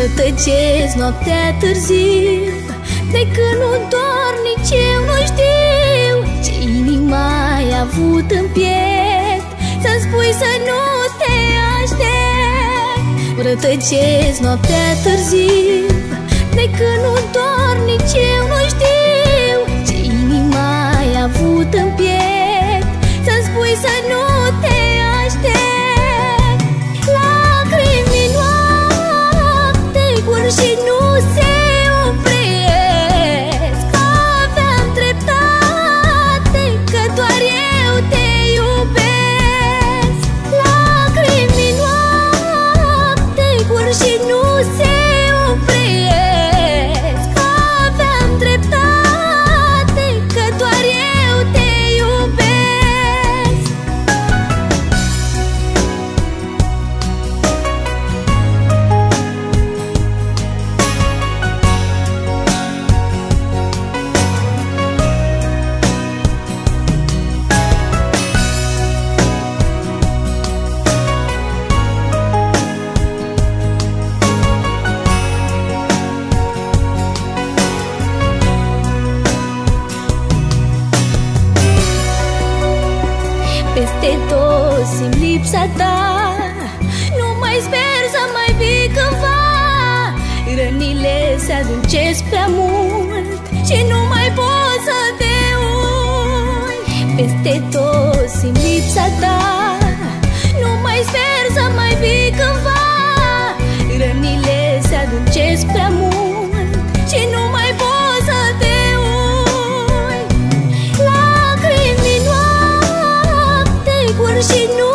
Rătăcesc noaptea târziu De când nu doar nici eu nu știu Ce inima ai avut în piept. Să-mi spui să nu te aștept Rătăcesc noaptea târziu De când nu doar nici eu nu știu Ce inima ai avut în piept și nu tot simt lipsa ta. Nu mai sper să mai vii cândva. Rănile se adâncesc prea mult Și nu mai pot să te uit. Peste tot 心。